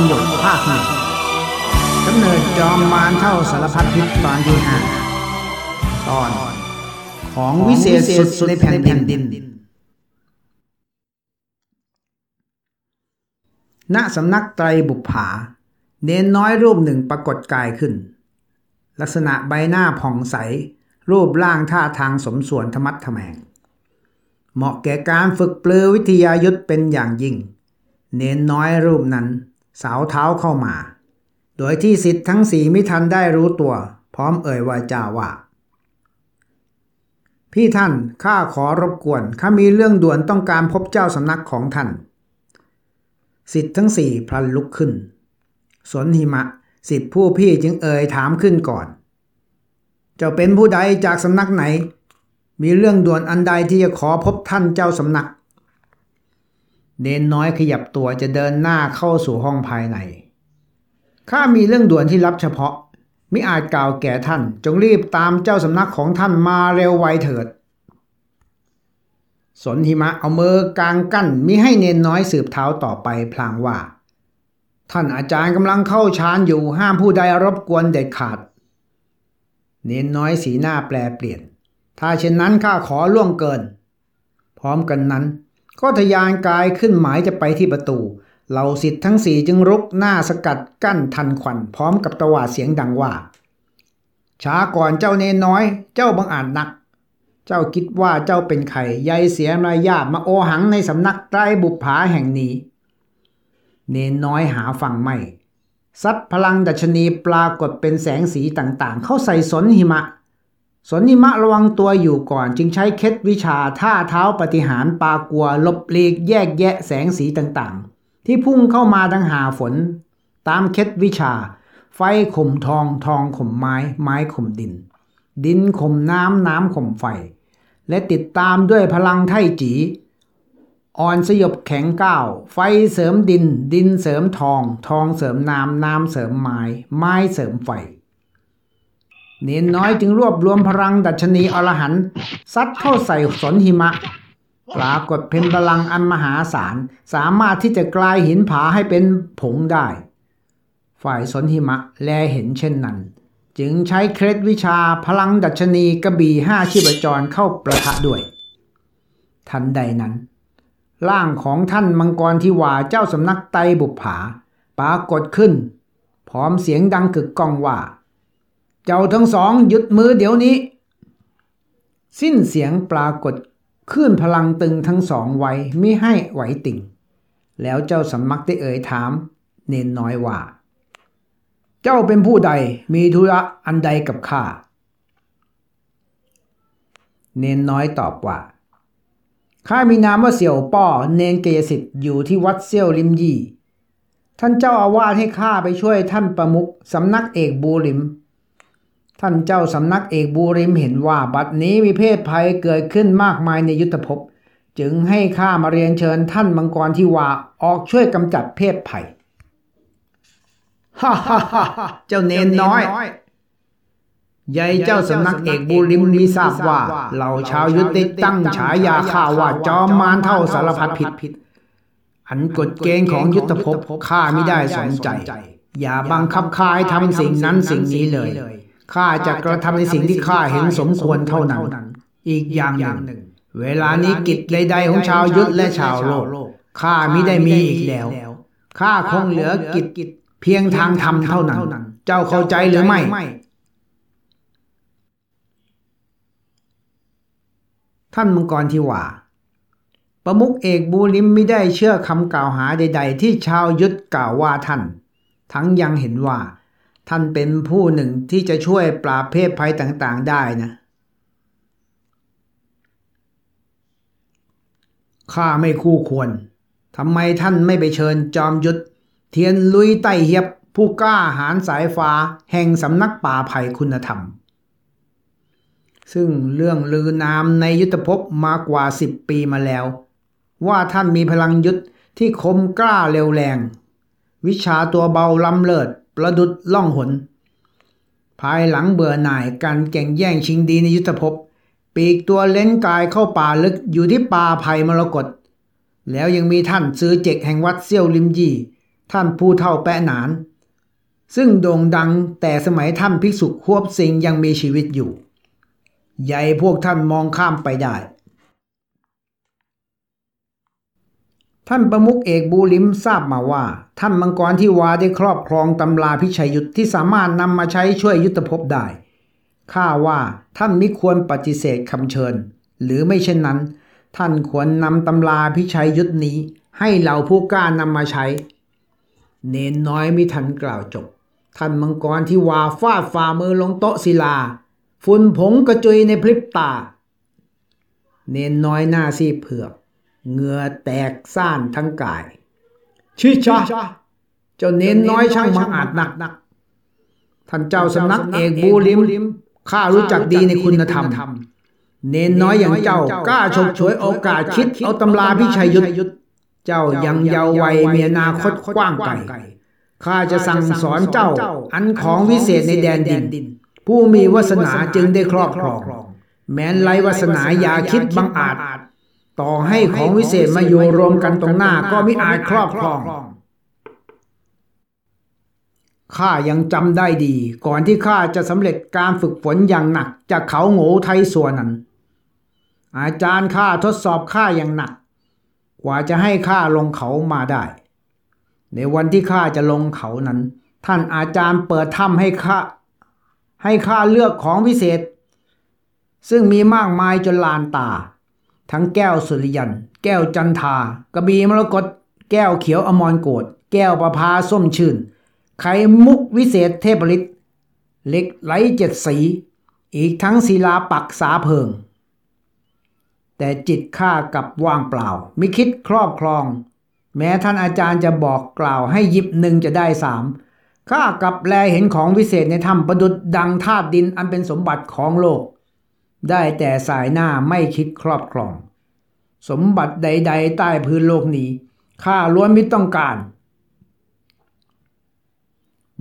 รหยดภาคหนึ่งกำเนิดจอมมารเท่าสารพัดพิษตอนที่ห้าตอน ของวิเศษสุดในแผ่นดิน ณสำนักไตรบุปผา เน้นน้อยรูปหนึ่งปรากฏกายขึ้น ลักษณะใบหน้าผ่องใส รูปร่างท่าทางสมส่วนธรรมัดทแมงเหมาะแก่การฝึกปลือวิทยายุทธเป็นอย่างยิ่ง เน้นน้อยรูปนั้น สาวเท้าเข้ามา โดยที่สิทธิ์ทั้งสี่ไม่ทันได้รู้ตัว พร้อมเอ่ยวาจาว่า พี่ท่านข้าขอรบกวนข้ามีเรื่องด่วนต้องการพบเจ้าสำนักของท่าน สิทธิ์ทั้งสี่พลันลุกขึ้น สนหิมะสิทธิ์ผู้พี่จึงเอ่ยถามขึ้นก่อน เจ้าเป็นผู้ใดจากสำนักไหน มีเรื่องด่วนอันใดที่จะขอพบท่านเจ้าสำนัก เนนน้อยขยับตัวจะเดินหน้าเข้าสู่ห้องภายใน ข้ามีเรื่องด่วนที่รับเฉพาะ มิอาจกล่าวแก่ท่าน จงรีบตามเจ้าสำนักของท่านมาเร็วไวเถิด สนหิมะเอามือกางกั้นมิให้เนนน้อยสืบเท้าต่อไปพลางว่า ท่านอาจารย์กำลังเข้าฌานอยู่ห้ามผู้ใดรบกวนเด็ดขาด เนนน้อยสีหน้าแปลเปลี่ยน ถ้าเช่นนั้นข้าขอล่วงเกิน พร้อมกันนั้น ก็ทยานกายขึ้นหมายจะไปที่ประตูเหล่าสิทธิ์ทั้งสี่จึงรุกหน้าสกัดกั้นทันควันพร้อมกับตวาดเสียงดังว่า ช้าก่อนเจ้าเนน้อย เจ้าบังอาจนัก เจ้าคิดว่าเจ้าเป็นใครยายเสียมารยาทมาโอหังในสำนักใต้บุปผาแห่งนี้ เนน้อยหาฟังไม่ซัดพลังดัชนีปรากฏเป็นแสงสีต่างๆ เข้าใส่สนหิมะ สนิมะระวังตัวอยู่ก่อนจึงใช้เคล็ดวิชาท่าเท้าปฏิหารปากัวลบเลีกแยกแยะแสงสีต่างๆ ที่พุ่งเข้ามาดังหาฝน ตามเคล็ดวิชา ไฟข่มทองทองข่มไม้ ไม้ข่มดิน ดินข่มน้ำน้ำข่มไฟ และติดตามด้วยพลังไท่จีอ่อนสยบแข็งก้าว ไฟเสริมดิน ดินเสริมทอง ทองเสริมน้ำน้ำเสริมไม้ ไม้เสริมไฟ เนนน้อยจึงรวบรวมพลังดัชนีอรหันซัดเข้าใส่สนหิมะ ปรากฏเป็นพลังอันมหาศาล สามารถที่จะกลายหินผาให้เป็นผงได้ ฝ่ายสนหิมะแลเห็นเช่นนั้น จึงใช้เคล็ดวิชาพลังดัชนีกระบี่ห้าชีพจรเข้าประทะด้วย ทันใดนั้น ร่างของท่านมังกรทิวาเจ้าสำนักไตบุปผา ปรากฏขึ้น พร้อมเสียงดังกึกก้องว่า เจ้าทั้งสองหยุดมือเดี๋ยวนี้ สิ้นเสียงปรากฏขึ้นพลังตึงทั้งสองไว้ไม่ให้ไหวติ่ง แล้วเจ้าสำนักได้เอ่ยถาม เนนน้อยว่า เจ้าเป็นผู้ใดมีธุระอันใดกับข้า เนนน้อยตอบว่าข้ามีนามว่าเสี่ยวป้อเนนเกยสิทธิ์อยู่ที่วัดเซี่ยวลิมยี่ ท่านเจ้าอาวาสให้ข้าไปช่วยท่านประมุขสำนักเอกบูริม ท่านเจ้าสำนักเอกบูริมเห็นว่าบัดนี้มีเพศภัยเกิดขึ้นมากมายในยุทธภพ จึงให้ข้ามาเรียนเชิญท่านมังกรที่ว่าออกช่วยกำจัดเพศภัยฮ่าฮ่าฮ่าเจ้าเนนน้อยยายเจ้าสำนักเอกบูริมมีทราบว่าเหล่าชาวยุทธได้ตั้งฉายาข้าว่าจอมมารเท่าสารพัดผิดอันกฎเกณฑ์ของยุทธภพข้าไม่ได้สนใจ อย่าบังคับข้าให้ทำสิ่งนั้นสิ่งนี้เลย ข้าจะกระทำในสิ่งที่ข้าเห็นสมควรเท่านั้น อีกอย่างหนึ่ง เวลานี้กิจใดๆของชาวยุทธและชาวโลกข้ามิได้มีอีกแล้วข้าคงเหลือกิจเพียงทางธรรมเท่านั้น เจ้าเข้าใจหรือไม่ท่านมังกรทิวาประมุขเอกบูริมไม่ได้เชื่อคำกล่าวหาใด ๆ ที่ชาวยุทธกล่าวว่าท่าน ทั้งยังเห็นว่า ท่านเป็นผู้หนึ่งที่จะช่วยปราบเพศภัยต่างๆได้นะข้าไม่คู่ควรทำไมท่านไม่ไปเชิญจอมยุทธเทียนลุยไต้เฮียบผู้กล้าหาญสายฟ้าแห่งสำนักป่าไผ่คุณธรรม ซึ่งเรื่องลือนามในยุทธภพมากว่าสิบปีมาแล้ว ว่าท่านมีพลังยุทธที่คมกล้าเร็วแรง วิชาตัวเบาล้ำเลิศ ประดุดล่องหน ภายหลังเบื่อหน่ายการแก่งแย่งชิงดีในยุทธภพ ปีกตัวเล้นกายเข้าป่าลึกอยู่ที่ป่าไผ่มรกตแล้วยังมีท่านซื้อเจกแห่งวัดเซี่ยวลิมยีท่านผู้เท่าแปะหนาน ซึ่งโด่งดังแต่สมัยท่านภิกษุควบสิงยังมีชีวิตอยู่ ใหญ่พวกท่านมองข้ามไปได้ ท่านประมุขเอกบูลิมทราบมาว่า ท่านมังกรที่วาได้ครอบครองตำราพิชัยยุทธที่สามารถนำมาใช้ช่วยยุทธภพได้ ข้าว่าท่านมิควรปฏิเสธคำเชิญ หรือไม่เช่นนั้น ท่านควรนำตำราพิชัยยุทธนี้ ให้เหล่าผู้กล้านำมาใช้ เนนน้อยมิทันกล่าวจบ ท่านมังกรที่วาฟาดฝ่ามือลงโต๊ะศิลา ฝุ่นผงกระจุยในพริบตา เนนน้อยหน้าซีเผือก เหงื่อแตกซ่านทั้งกาย ชิชาเจ้าเน้นน้อยช่างมังอาจหนักนัก ท่านเจ้าสำนักเอกบูลิมข้ารู้จักดีในคุณธรรม เน้นน้อยอย่างเจ้ากล้าฉกฉวยโอกาสคิดเอาตำราพิชัยยุทธเจ้ายังเยาว์วัยเมีอนาคตกว้างไกลข้าจะสั่งสอนเจ้า อันของวิเศษในแดนดิน ผู้มีวาสนาจึงได้ครอบครอง แม้นไรวาสนาอย่าคิดบังอาจ ต่อให้ของวิเศษมาอยู่รวมกันตรงหน้าก็มิอาจครอบครองข้ายังจำได้ดี ก่อนที่ข้าจะสำเร็จการฝึกฝนอย่างหนัก จากเขาโง่ไทยส่วนนั้น อาจารย์ข้าทดสอบข้าอย่างหนัก กว่าจะให้ข้าลงเขามาได้ ในวันที่ข้าจะลงเขานั้น ท่านอาจารย์เปิดถ้ำให้ข้าให้ข้าเลือกของวิเศษ ซึ่งมีมากมายจนลานตา ทั้งแก้วสุริยัน แก้วจันทากระบี่มรกตแก้วเขียวอมรโกดแก้วประพาส้มชื่น ไข่มุกวิเศษเทพฤทธิ์เหล็กไหลเจ็ดสี อีกทั้งศิลาปักษาเพิง แต่จิตข้ากับว่างเปล่า ไม่คิดครอบครอง แม้ท่านอาจารย์จะบอกกล่าวให้หยิบหนึ่งจะได้สามข้ากับแลเห็นของวิเศษในถ้ำประดุดดังธาตุดินอันเป็นสมบัติของโลก ได้แต่สายหน้าไม่คิดครอบครอง สมบัติใด ๆ ใต้พื้นโลกนี้ข้าล้วนไม่ต้องการ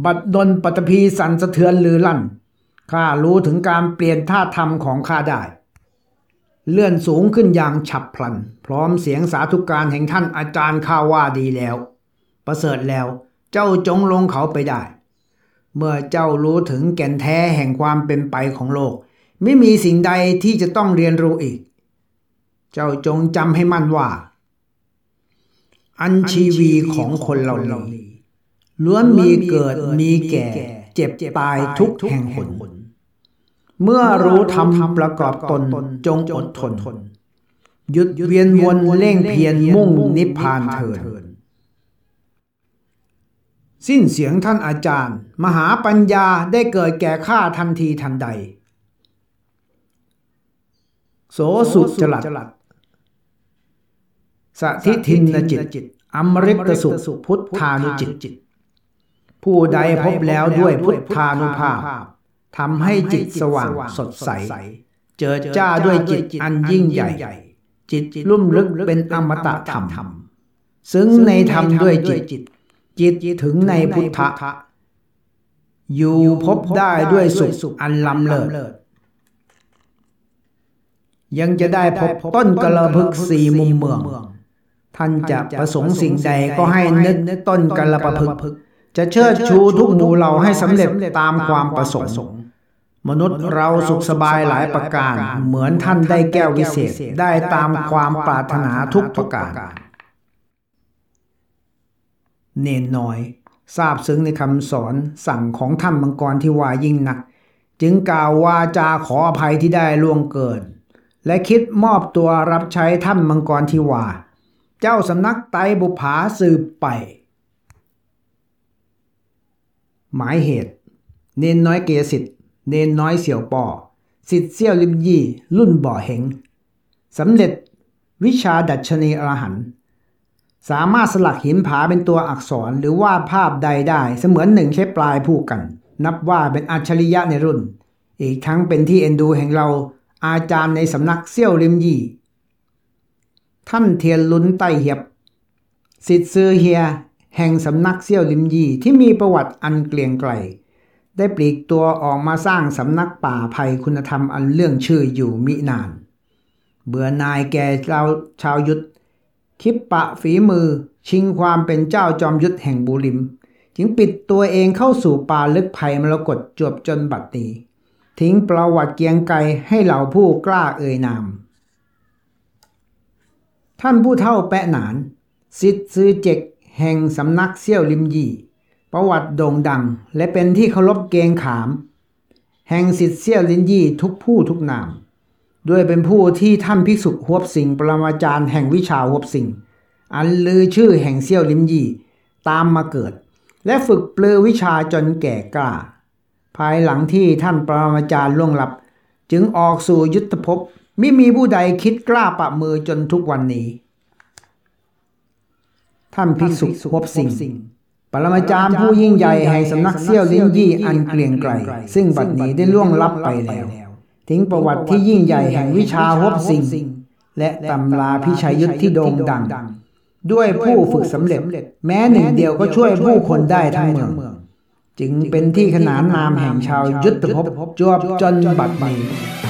บัดดลปัตภีสันสะเทือนลือลั่นข้ารู้ถึงการเปลี่ยนท่าธรรมของข้าได้ เลื่อนสูงขึ้นอย่างฉับพลัน พร้อมเสียงสาธุการแห่งท่านอาจารย์ข้าว่าดีแล้ว ประเสริฐแล้วเจ้าจงลงเขาไปได้ เมื่อเจ้ารู้ถึงแก่นแท้แห่งความเป็นไปของโลก ไม่มีสิ่งใดที่จะต้องเรียนรู้อีก เจ้าจงจำให้มั่นว่า อันชีวีของคนเรานี้ล้วนมีเกิดมีแก่ เจ็บตายทุกแห่งหนเมื่อรู้ทำประกอบตนจงอดทนหยุดเวียนวนเล่งเพียรมุ่งนิพพานเถิดสิ้นเสียงท่านอาจารย์ มหาปัญญาได้เกิดแก่ข้าทันทีทันใด โสสุจลัดสถิทินจิตจิตอมฤตสุพุทธานุจิตจิต ผู้ใดพบแล้วด้วยพุทธานุภาพทำให้จิตสว่างสดใส เจิดจ้าด้วยจิตอันยิ่งใหญ่ จิตลุ่มลึกเป็นอมตะธรรม ซึ่งในธรรมด้วยจิต จิตถึงในพุทธะอยู่พบได้ด้วยสุขอันล้ำเลิศ ยังจะได้พบต้นกระพึกสี่มุมเมือง ท่านจะประสงค์สิ่งใดก็ให้นึกต้นกระพึก จะเชิดชูทุกหมู่เราให้สำเร็จตามความประสงค์มนุษย์เราสุขสบายหลายประการ เหมือนท่านได้แก้ววิเศษได้ตามความปรารถนาทุกประการ เนนน้อยทราบซึ้งในคำสอนสั่งของท่านมังกรที่ว่ายิ่งนัก จึงกล่าววาจาขออภัยที่ได้ล่วงเกิน และคิดมอบตัวรับใช้ท่านมังกรที่ว่าเจ้าสำนักไตบุภาสืบไป หมายเหตุ เนนน้อยเกสิทธิ์เนนน้อยเสี่ยวปอสิทธิ์เสี่ยวลิมยี่รุ่นบ่อเหงสำเร็จวิชาดัชนีอรหันต์สามารถสลักหินผาเป็นตัวอักษรหรือวาดภาพใดได้เสมือนหนึ่งใช้ปลายผู้กัน นับว่าเป็นอัจฉริยะในรุ่น อีกทั้งเป็นที่เอ็นดูแห่งเรา อาจารย์ในสำนักเซี่ยวลิมยี่ ท่านเทียนลุนไต้เหียบสิทธิ์ซือเฮีย แห่งสำนักเซี่ยวลิมยี่ที่มีประวัติอันเกลียงไกล ได้ปลีกตัวออกมาสร้างสำนักป่าภัยคุณธรรมอันเรื่องชื่ออยู่มินาน เบื่อนายแก่เราชาวยุทธคิปปะฝีมือชิงความเป็นเจ้าจอมยุทธแห่งบูริม จึงปิดตัวเองเข้าสู่ป่าลึกไผ่มรกตจวบจนบัดนี้ ทิ้งประวัติเกียงไกรให้เหล่าผู้กล้าเอ่ยนาม ท่านผู้เท่าแปะหนานสิทธิ์ซื้อเจกแห่งสำนักเซี่ยวลิมยี่ ประวัติโด่งดัง และเป็นที่เคารพเกงขาม แห่งสิทธิ์เซี่ยวลินยี่ทุกผู้ทุกนาม ด้วยเป็นผู้ที่ท่านภิกษุหวบสิงปรมาจารย์แห่งวิชาหวบสิงอันลือชื่อแห่งเซี่ยวลิมยี่ตามมาเกิด และฝึกเปลือวิชาจนแก่กล้า ภายหลังที่ท่านปรมาจารย์ล่วงลับ จึงออกสู่ยุทธภพไม่มีผู้ใดคิดกล้าปะมือจนทุกวันนี้ ท่านภิกษุหวบสิงปรมาจารย์ผู้ยิ่งใหญ่แห่งสำนักเซี่ยวลิ้นยี่อันเกลียงไกรซึ่งบัดนี้ได้ล่วงลับไปแล้ว ทิ้งประวัติที่ยิ่งใหญ่แห่งวิชาฮบสิงและตำราพิชัยยุทธที่โด่งดัง ด้วยผู้ฝึกสำเร็จ แม้หนึ่งเดียวก็ช่วยผู้คนได้ทั้งเมือง จึงเป็นที่ขนานนามแห่งชาวยุทธภพจวบจนบัดนี้